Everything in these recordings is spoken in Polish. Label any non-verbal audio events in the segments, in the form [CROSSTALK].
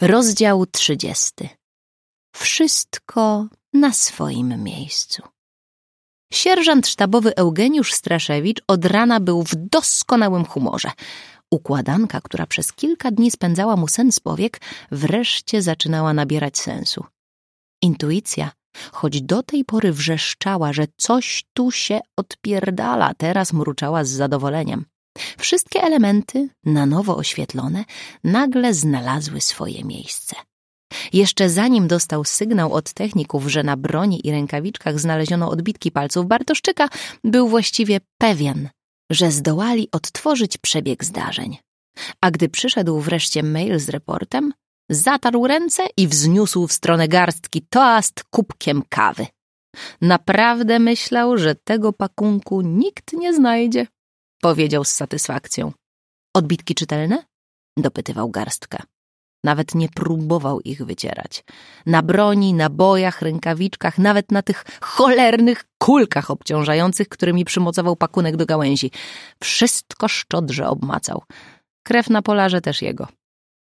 Rozdział trzydziesty. Wszystko na swoim miejscu. Sierżant sztabowy Eugeniusz Straszewicz od rana był w doskonałym humorze. Układanka, która przez kilka dni spędzała mu sen z powiek, wreszcie zaczynała nabierać sensu. Intuicja, choć do tej pory wrzeszczała, że coś tu się odpierdala, teraz mruczała z zadowoleniem. Wszystkie elementy, na nowo oświetlone, nagle znalazły swoje miejsce. Jeszcze zanim dostał sygnał od techników, że na broni i rękawiczkach znaleziono odbitki palców Bartoszczyka, był właściwie pewien, że zdołali odtworzyć przebieg zdarzeń. A gdy przyszedł wreszcie mail z reportem, zatarł ręce i wzniósł w stronę garstki toast kubkiem kawy. Naprawdę myślał, że tego pakunku nikt nie znajdzie powiedział z satysfakcją. Odbitki czytelne? dopytywał garstka. Nawet nie próbował ich wycierać. Na broni, nabojach, rękawiczkach, nawet na tych cholernych kulkach obciążających, którymi przymocował pakunek do gałęzi. Wszystko szczodrze obmacał. Krew na polarze też jego.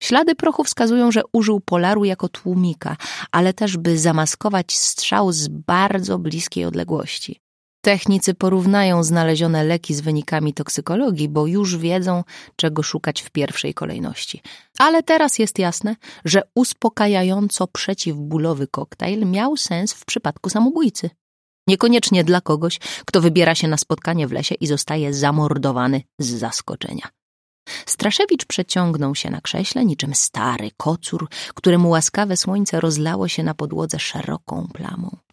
Ślady prochu wskazują, że użył polaru jako tłumika, ale też by zamaskować strzał z bardzo bliskiej odległości. Technicy porównają znalezione leki z wynikami toksykologii, bo już wiedzą, czego szukać w pierwszej kolejności. Ale teraz jest jasne, że uspokajająco przeciwbólowy koktajl miał sens w przypadku samobójcy. Niekoniecznie dla kogoś, kto wybiera się na spotkanie w lesie i zostaje zamordowany z zaskoczenia. Straszewicz przeciągnął się na krześle niczym stary kocur, któremu łaskawe słońce rozlało się na podłodze szeroką plamą.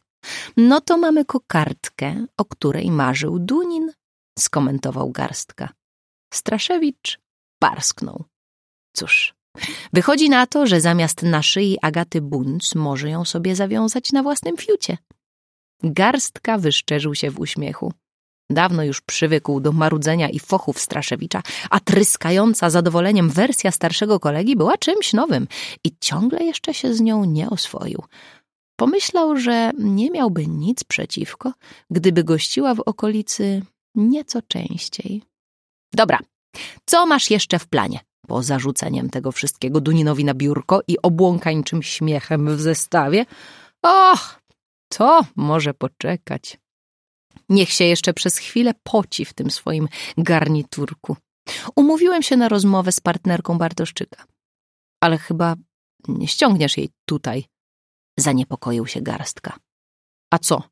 No to mamy kokardkę, o której marzył Dunin, skomentował garstka. Straszewicz parsknął. Cóż, wychodzi na to, że zamiast na szyi Agaty Bunc może ją sobie zawiązać na własnym fiucie. Garstka wyszczerzył się w uśmiechu. Dawno już przywykł do marudzenia i fochów Straszewicza, a tryskająca zadowoleniem wersja starszego kolegi była czymś nowym i ciągle jeszcze się z nią nie oswoił. Pomyślał, że nie miałby nic przeciwko, gdyby gościła w okolicy nieco częściej. Dobra, co masz jeszcze w planie? Po zarzuceniem tego wszystkiego Duninowi na biurko i obłąkańczym śmiechem w zestawie. Och, to może poczekać. Niech się jeszcze przez chwilę poci w tym swoim garniturku. Umówiłem się na rozmowę z partnerką Bartoszczyka. Ale chyba nie ściągniesz jej tutaj, Zaniepokoił się garstka. A co?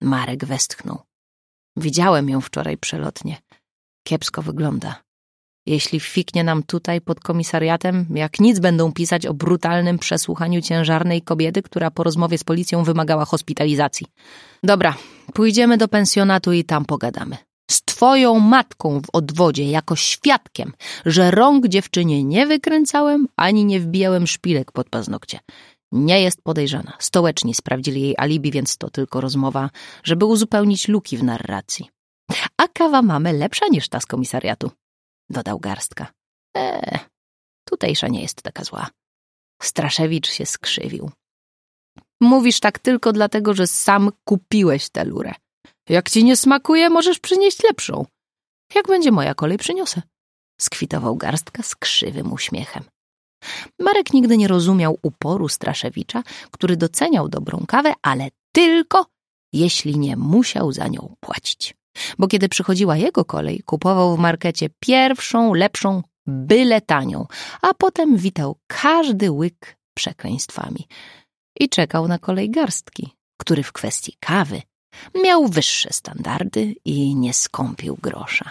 Marek westchnął. Widziałem ją wczoraj przelotnie. Kiepsko wygląda. Jeśli fiknie nam tutaj pod komisariatem, jak nic będą pisać o brutalnym przesłuchaniu ciężarnej kobiety, która po rozmowie z policją wymagała hospitalizacji. Dobra, pójdziemy do pensjonatu i tam pogadamy. Z twoją matką w odwodzie, jako świadkiem, że rąk dziewczynie nie wykręcałem, ani nie wbijałem szpilek pod paznokcie. Nie jest podejrzana. Stołeczni sprawdzili jej alibi, więc to tylko rozmowa, żeby uzupełnić luki w narracji. A kawa mamy lepsza niż ta z komisariatu, dodał garstka. Eee, tutejsza nie jest taka zła. Straszewicz się skrzywił. Mówisz tak tylko dlatego, że sam kupiłeś tę lurę. Jak ci nie smakuje, możesz przynieść lepszą. Jak będzie moja kolej, przyniosę. Skwitował garstka z krzywym uśmiechem. Marek nigdy nie rozumiał uporu Straszewicza, który doceniał dobrą kawę, ale tylko jeśli nie musiał za nią płacić. Bo kiedy przychodziła jego kolej, kupował w markecie pierwszą, lepszą, byle tanią, a potem witał każdy łyk przekleństwami. I czekał na kolej garstki, który w kwestii kawy miał wyższe standardy i nie skąpił grosza.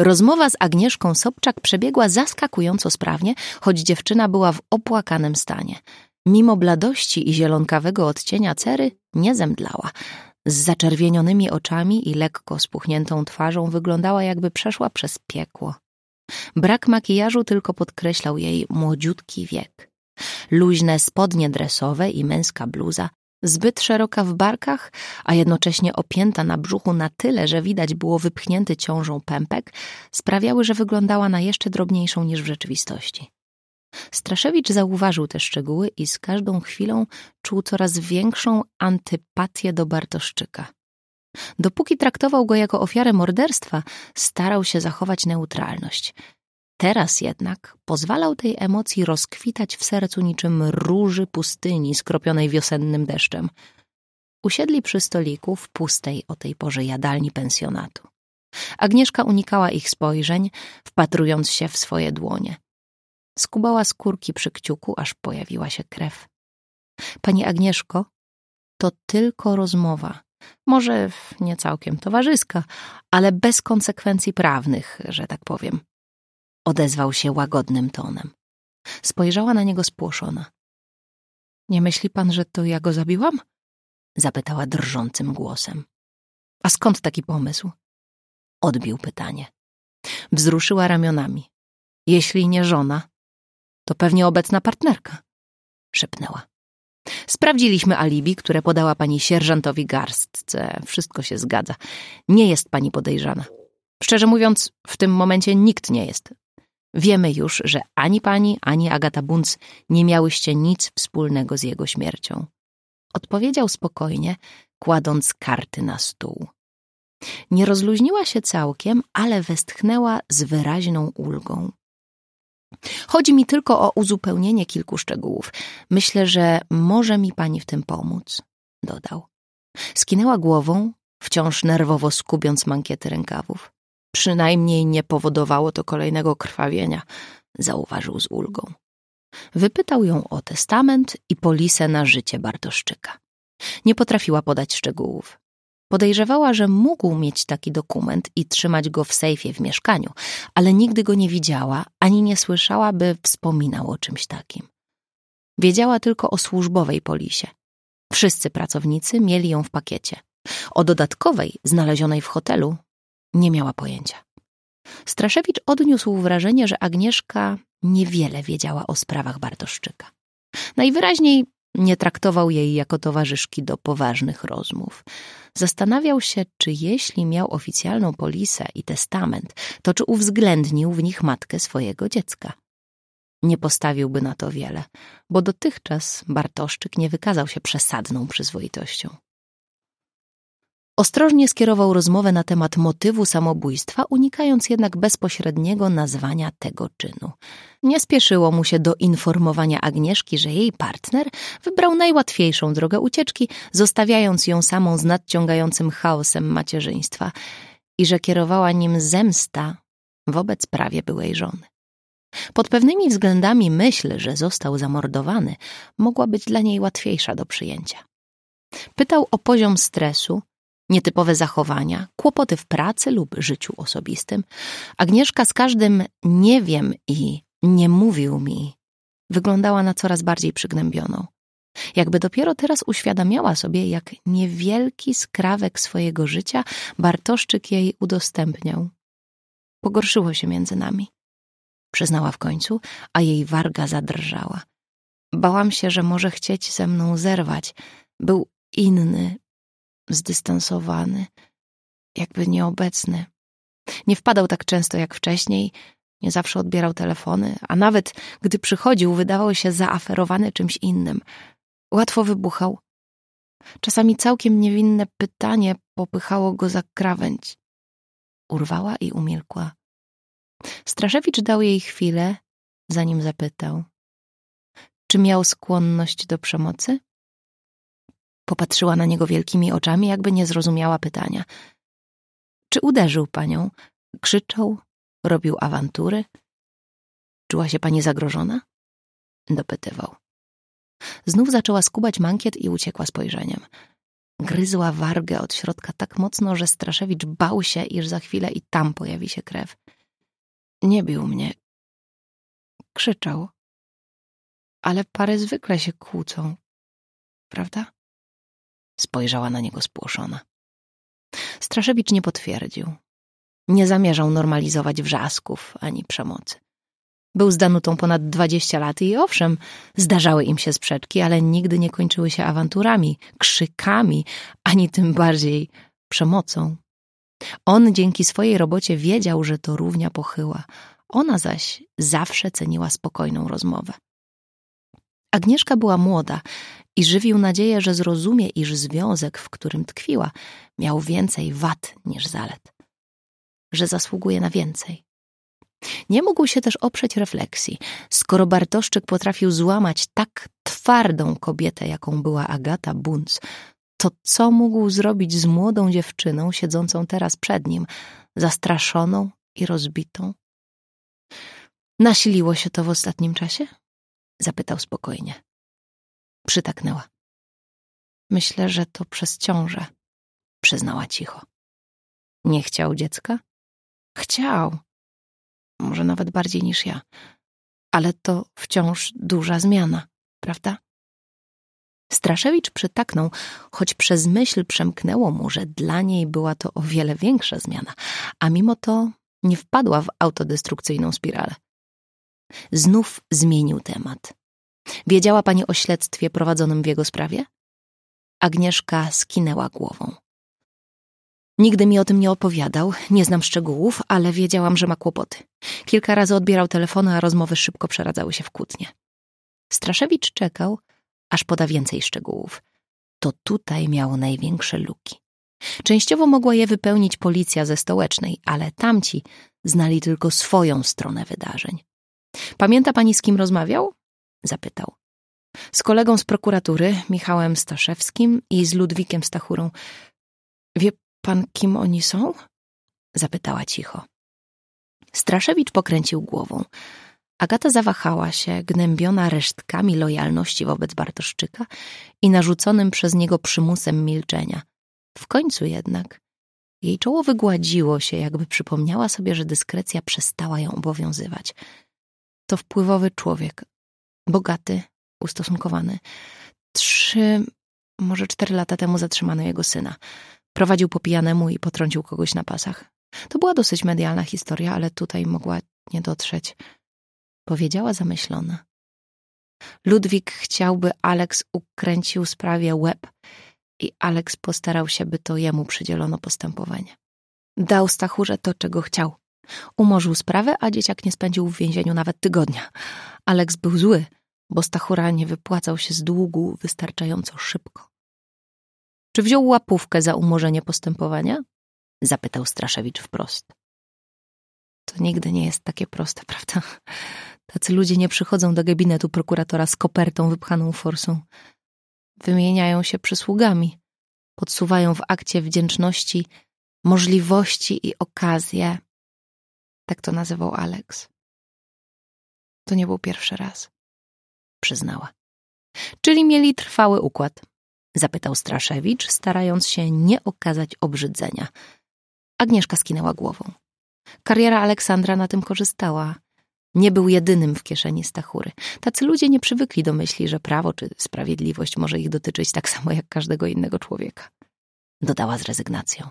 Rozmowa z Agnieszką Sobczak przebiegła zaskakująco sprawnie, choć dziewczyna była w opłakanym stanie. Mimo bladości i zielonkawego odcienia cery nie zemdlała. Z zaczerwienionymi oczami i lekko spuchniętą twarzą wyglądała jakby przeszła przez piekło. Brak makijażu tylko podkreślał jej młodziutki wiek. Luźne spodnie dresowe i męska bluza zbyt szeroka w barkach, a jednocześnie opięta na brzuchu na tyle, że widać było wypchnięty ciążą pępek, sprawiały, że wyglądała na jeszcze drobniejszą niż w rzeczywistości. Straszewicz zauważył te szczegóły i z każdą chwilą czuł coraz większą antypatię do Bartoszczyka. Dopóki traktował go jako ofiarę morderstwa, starał się zachować neutralność. Teraz jednak pozwalał tej emocji rozkwitać w sercu niczym róży pustyni skropionej wiosennym deszczem. Usiedli przy stoliku w pustej o tej porze jadalni pensjonatu. Agnieszka unikała ich spojrzeń, wpatrując się w swoje dłonie. Skubała skórki przy kciuku, aż pojawiła się krew. Pani Agnieszko, to tylko rozmowa. Może nie całkiem towarzyska, ale bez konsekwencji prawnych, że tak powiem. Odezwał się łagodnym tonem. Spojrzała na niego spłoszona. Nie myśli pan, że to ja go zabiłam? Zapytała drżącym głosem. A skąd taki pomysł? Odbił pytanie. Wzruszyła ramionami. Jeśli nie żona, to pewnie obecna partnerka, szepnęła. Sprawdziliśmy alibi, które podała pani sierżantowi garstce. Wszystko się zgadza. Nie jest pani podejrzana. Szczerze mówiąc, w tym momencie nikt nie jest. Wiemy już, że ani pani, ani Agata Bunc nie miałyście nic wspólnego z jego śmiercią. Odpowiedział spokojnie, kładąc karty na stół. Nie rozluźniła się całkiem, ale westchnęła z wyraźną ulgą. Chodzi mi tylko o uzupełnienie kilku szczegółów. Myślę, że może mi pani w tym pomóc, dodał. Skinęła głową, wciąż nerwowo skubiąc mankiety rękawów. Przynajmniej nie powodowało to kolejnego krwawienia, zauważył z ulgą. Wypytał ją o testament i polisę na życie Bartoszczyka. Nie potrafiła podać szczegółów. Podejrzewała, że mógł mieć taki dokument i trzymać go w sejfie w mieszkaniu, ale nigdy go nie widziała ani nie słyszała, by wspominał o czymś takim. Wiedziała tylko o służbowej polisie. Wszyscy pracownicy mieli ją w pakiecie. O dodatkowej, znalezionej w hotelu, nie miała pojęcia. Straszewicz odniósł wrażenie, że Agnieszka niewiele wiedziała o sprawach Bartoszczyka. Najwyraźniej nie traktował jej jako towarzyszki do poważnych rozmów. Zastanawiał się, czy jeśli miał oficjalną polisę i testament, to czy uwzględnił w nich matkę swojego dziecka. Nie postawiłby na to wiele, bo dotychczas Bartoszczyk nie wykazał się przesadną przyzwoitością. Ostrożnie skierował rozmowę na temat motywu samobójstwa, unikając jednak bezpośredniego nazwania tego czynu. Nie spieszyło mu się do informowania Agnieszki, że jej partner wybrał najłatwiejszą drogę ucieczki, zostawiając ją samą z nadciągającym chaosem macierzyństwa i że kierowała nim zemsta wobec prawie byłej żony. Pod pewnymi względami myśl, że został zamordowany, mogła być dla niej łatwiejsza do przyjęcia. Pytał o poziom stresu, nietypowe zachowania, kłopoty w pracy lub życiu osobistym. Agnieszka z każdym nie wiem i nie mówił mi wyglądała na coraz bardziej przygnębioną. Jakby dopiero teraz uświadamiała sobie, jak niewielki skrawek swojego życia Bartoszczyk jej udostępniał. Pogorszyło się między nami. Przyznała w końcu, a jej warga zadrżała. Bałam się, że może chcieć ze mną zerwać. Był inny, zdystansowany, jakby nieobecny. Nie wpadał tak często jak wcześniej, nie zawsze odbierał telefony, a nawet gdy przychodził, wydawał się zaaferowany czymś innym. Łatwo wybuchał. Czasami całkiem niewinne pytanie popychało go za krawędź. Urwała i umilkła. Straszewicz dał jej chwilę, zanim zapytał. Czy miał skłonność do przemocy? Popatrzyła na niego wielkimi oczami, jakby nie zrozumiała pytania. Czy uderzył panią? Krzyczał? Robił awantury? Czuła się pani zagrożona? Dopytywał. Znów zaczęła skubać mankiet i uciekła spojrzeniem. Gryzła wargę od środka tak mocno, że Straszewicz bał się, iż za chwilę i tam pojawi się krew. Nie bił mnie. Krzyczał. Ale pary zwykle się kłócą, prawda? Spojrzała na niego spłoszona. Straszewicz nie potwierdził. Nie zamierzał normalizować wrzasków ani przemocy. Był z Danutą ponad dwadzieścia lat i owszem, zdarzały im się sprzeczki, ale nigdy nie kończyły się awanturami, krzykami, ani tym bardziej przemocą. On dzięki swojej robocie wiedział, że to równia pochyła. Ona zaś zawsze ceniła spokojną rozmowę. Agnieszka była młoda i żywił nadzieję, że zrozumie, iż związek, w którym tkwiła, miał więcej wad niż zalet, że zasługuje na więcej. Nie mógł się też oprzeć refleksji. Skoro Bartoszczyk potrafił złamać tak twardą kobietę, jaką była Agata Bunc, to co mógł zrobić z młodą dziewczyną siedzącą teraz przed nim, zastraszoną i rozbitą? Nasiliło się to w ostatnim czasie? Zapytał spokojnie. Przytaknęła. Myślę, że to przez ciążę, przyznała cicho. Nie chciał dziecka? Chciał. Może nawet bardziej niż ja. Ale to wciąż duża zmiana, prawda? Straszewicz przytaknął, choć przez myśl przemknęło mu, że dla niej była to o wiele większa zmiana, a mimo to nie wpadła w autodestrukcyjną spiralę. Znów zmienił temat. Wiedziała pani o śledztwie prowadzonym w jego sprawie? Agnieszka skinęła głową. Nigdy mi o tym nie opowiadał, nie znam szczegółów, ale wiedziałam, że ma kłopoty. Kilka razy odbierał telefony, a rozmowy szybko przeradzały się w kłótnie. Straszewicz czekał, aż poda więcej szczegółów. To tutaj miało największe luki. Częściowo mogła je wypełnić policja ze stołecznej, ale tamci znali tylko swoją stronę wydarzeń. Pamięta pani, z kim rozmawiał? Zapytał. Z kolegą z prokuratury, Michałem Staszewskim i z Ludwikiem Stachurą. Wie pan, kim oni są? Zapytała cicho. Straszewicz pokręcił głową. Agata zawahała się, gnębiona resztkami lojalności wobec Bartoszczyka i narzuconym przez niego przymusem milczenia. W końcu jednak jej czoło wygładziło się, jakby przypomniała sobie, że dyskrecja przestała ją obowiązywać. To wpływowy człowiek, bogaty, ustosunkowany. Trzy, może cztery lata temu zatrzymano jego syna. Prowadził po pijanemu i potrącił kogoś na pasach. To była dosyć medialna historia, ale tutaj mogła nie dotrzeć powiedziała zamyślona. Ludwik chciałby, Alex ukręcił sprawie łeb i Alex postarał się, by to jemu przydzielono postępowanie. Dał Stachurze to, czego chciał. Umorzył sprawę, a dzieciak nie spędził w więzieniu nawet tygodnia. Alex był zły, bo Stachura nie wypłacał się z długu wystarczająco szybko. Czy wziął łapówkę za umorzenie postępowania? Zapytał Straszewicz wprost. To nigdy nie jest takie proste, [LAUGHS] prawda? Tacy ludzie nie przychodzą do gabinetu prokuratora z kopertą wypchaną forsą. Wymieniają się przysługami, podsuwają w akcie wdzięczności możliwości i okazje. Tak to nazywał Alex. To nie był pierwszy raz, przyznała. Czyli mieli trwały układ? Zapytał Straszewicz, starając się nie okazać obrzydzenia. Agnieszka skinęła głową. Kariera Aleksandra na tym korzystała. Nie był jedynym w kieszeni Stachury. Tacy ludzie nie przywykli do myśli, że prawo czy sprawiedliwość może ich dotyczyć tak samo jak każdego innego człowieka. Dodała z rezygnacją.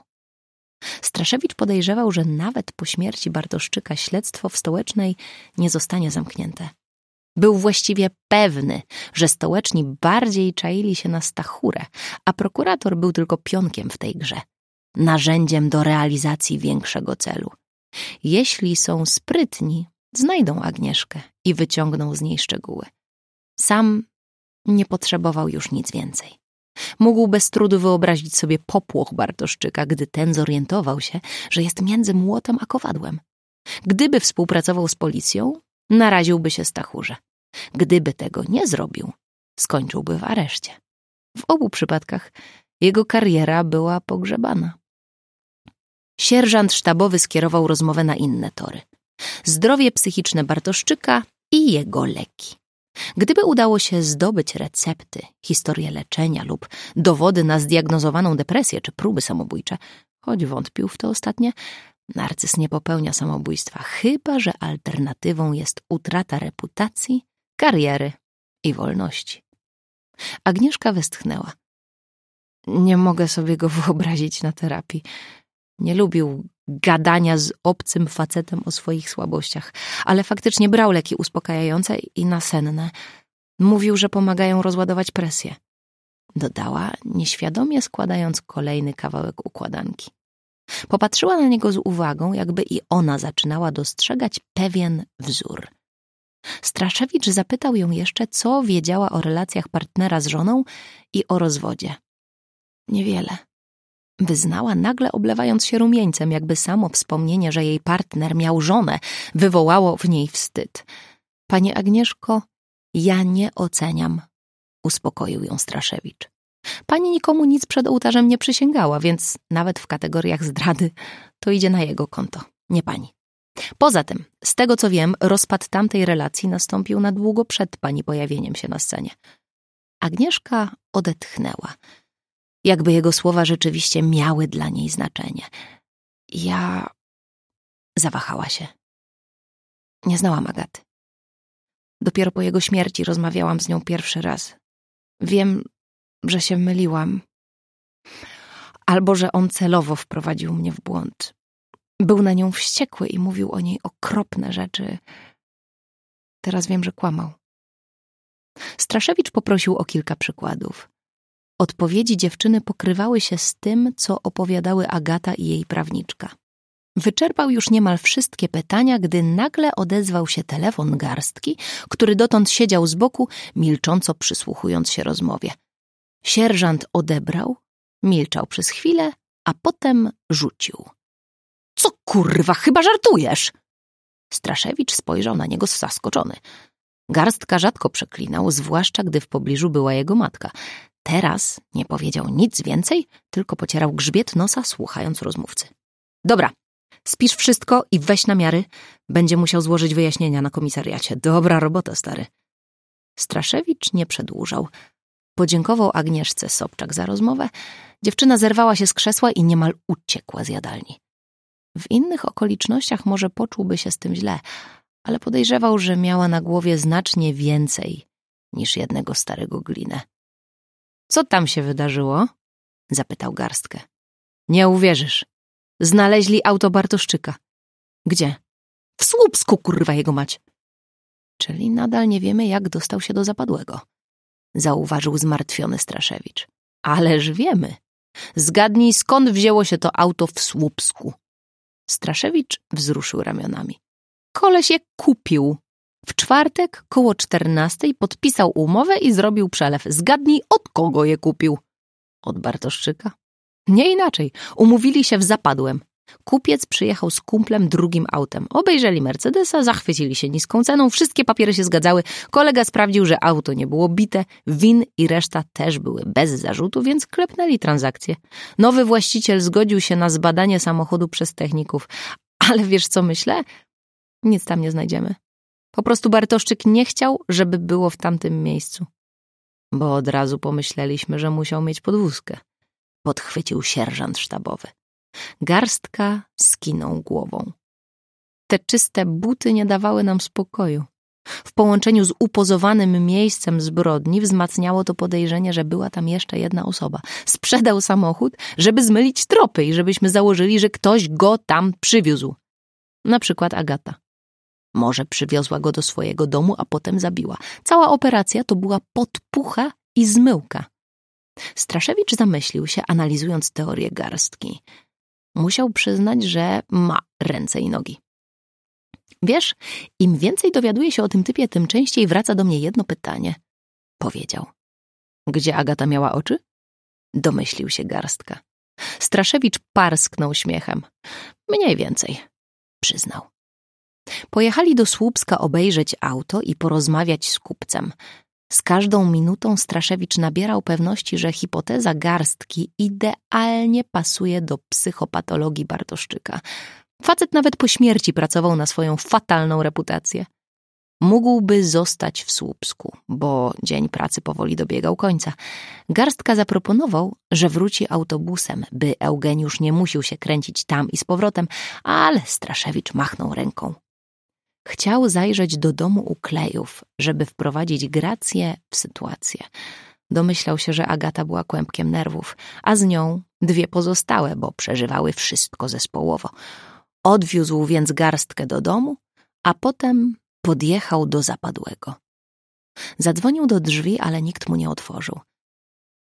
Straszewicz podejrzewał, że nawet po śmierci Bartoszczyka śledztwo w stołecznej nie zostanie zamknięte. Był właściwie pewny, że stołeczni bardziej czaili się na Stachurę, a prokurator był tylko pionkiem w tej grze, narzędziem do realizacji większego celu. Jeśli są sprytni, znajdą Agnieszkę i wyciągną z niej szczegóły. Sam nie potrzebował już nic więcej. Mógł bez trudu wyobrazić sobie popłoch Bartoszczyka, gdy ten zorientował się, że jest między młotem a kowadłem. Gdyby współpracował z policją, naraziłby się Stachurze. Gdyby tego nie zrobił, skończyłby w areszcie. W obu przypadkach jego kariera była pogrzebana. Sierżant sztabowy skierował rozmowę na inne tory zdrowie psychiczne Bartoszczyka i jego leki. Gdyby udało się zdobyć recepty, historię leczenia lub dowody na zdiagnozowaną depresję czy próby samobójcze, choć wątpił w to ostatnie, narcyz nie popełnia samobójstwa, chyba że alternatywą jest utrata reputacji, kariery i wolności. Agnieszka westchnęła. Nie mogę sobie go [LAUGHS] wyobrazić na terapii. Nie lubił gadania z obcym facetem o swoich słabościach, ale faktycznie brał leki uspokajające i nasenne. Mówił, że pomagają rozładować presję. Dodała, nieświadomie składając kolejny kawałek układanki. Popatrzyła na niego z uwagą, jakby i ona zaczynała dostrzegać pewien wzór. Straszewicz zapytał ją jeszcze, co wiedziała o relacjach partnera z żoną i o rozwodzie. Niewiele. Wyznała nagle oblewając się rumieńcem, jakby samo wspomnienie, że jej partner miał żonę, wywołało w niej wstyd. Panie Agnieszko, ja nie oceniam, uspokoił ją Straszewicz. Pani nikomu nic przed ołtarzem nie przysięgała, więc nawet w kategoriach zdrady to idzie na jego konto, nie pani. Poza tym, z tego co wiem, rozpad tamtej relacji nastąpił na długo przed pani pojawieniem się na scenie. Agnieszka odetchnęła, jakby jego słowa rzeczywiście miały dla niej znaczenie. Ja zawahała się. Nie znałam Agaty. Dopiero po jego śmierci rozmawiałam z nią pierwszy raz. Wiem, że się myliłam. Albo że on celowo wprowadził mnie w błąd. Był na nią wściekły i mówił o niej okropne rzeczy. Teraz wiem, że kłamał. Straszewicz poprosił o kilka przykładów. Odpowiedzi dziewczyny pokrywały się z tym, co opowiadały Agata i jej prawniczka. Wyczerpał już niemal wszystkie pytania, gdy nagle odezwał się telefon garstki, który dotąd siedział z boku, milcząco przysłuchując się rozmowie. Sierżant odebrał, milczał przez chwilę, a potem rzucił. Co kurwa, chyba żartujesz? Straszewicz spojrzał na niego zaskoczony. Garstka rzadko przeklinał, zwłaszcza gdy w pobliżu była jego matka. Teraz nie powiedział nic więcej, tylko pocierał grzbiet nosa, słuchając rozmówcy. Dobra, spisz wszystko i weź namiary. Będzie musiał złożyć wyjaśnienia na komisariacie. Dobra robota, stary. Straszewicz nie przedłużał. Podziękował Agnieszce Sobczak za rozmowę. Dziewczyna zerwała się z krzesła i niemal uciekła z jadalni. W innych okolicznościach może poczułby się z tym źle, ale podejrzewał, że miała na głowie znacznie więcej niż jednego starego glinę. Co tam się wydarzyło? zapytał garstkę. Nie uwierzysz. Znaleźli auto Bartoszczyka. Gdzie? W Słupsku, kurwa jego mać. Czyli nadal nie wiemy, jak dostał się do zapadłego. Zauważył zmartwiony Straszewicz. Ależ wiemy. Zgadnij, skąd wzięło się to auto w Słupsku. Straszewicz wzruszył ramionami. Koleś je kupił. W czwartek koło czternastej podpisał umowę i zrobił przelew. Zgadnij, od kogo je kupił. Od Bartoszczyka? Nie inaczej. Umówili się w zapadłem. Kupiec przyjechał z kumplem drugim autem. Obejrzeli Mercedesa, zachwycili się niską ceną, wszystkie papiery się zgadzały. Kolega sprawdził, że auto nie było bite, win i reszta też były bez zarzutu, więc klepnęli transakcję. Nowy właściciel zgodził się na zbadanie samochodu przez techników. Ale wiesz co myślę? Nic tam nie znajdziemy. Po prostu Bartoszczyk nie chciał, żeby było w tamtym miejscu. Bo od razu pomyśleliśmy, że musiał mieć podwózkę. Podchwycił sierżant sztabowy. Garstka skinął głową. Te czyste buty nie dawały nam spokoju. W połączeniu z upozowanym miejscem zbrodni wzmacniało to podejrzenie, że była tam jeszcze jedna osoba. Sprzedał samochód, żeby zmylić tropy i żebyśmy założyli, że ktoś go tam przywiózł. Na przykład Agata. Może przywiozła go do swojego domu, a potem zabiła. Cała operacja to była podpucha i zmyłka. Straszewicz zamyślił się, analizując teorię garstki. Musiał przyznać, że ma ręce i nogi. Wiesz, im więcej dowiaduję się o tym typie, tym częściej wraca do mnie jedno pytanie. Powiedział. Gdzie Agata miała oczy? Domyślił się garstka. Straszewicz parsknął śmiechem. Mniej więcej, przyznał. Pojechali do Słupska obejrzeć auto i porozmawiać z kupcem. Z każdą minutą Straszewicz nabierał pewności, że hipoteza garstki idealnie pasuje do psychopatologii Bartoszczyka. Facet nawet po śmierci pracował na swoją fatalną reputację. Mógłby zostać w Słupsku, bo dzień pracy powoli dobiegał końca. Garstka zaproponował, że wróci autobusem, by Eugeniusz nie musiał się kręcić tam i z powrotem, ale Straszewicz machnął ręką. Chciał zajrzeć do domu uklejów, żeby wprowadzić grację w sytuację. Domyślał się, że Agata była kłębkiem nerwów, a z nią dwie pozostałe, bo przeżywały wszystko zespołowo. Odwiózł więc garstkę do domu, a potem podjechał do zapadłego. Zadzwonił do drzwi, ale nikt mu nie otworzył.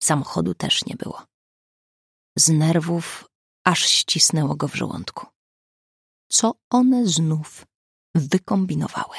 Samochodu też nie było. Z nerwów aż ścisnęło go w żołądku. Co one znów wykombinowały.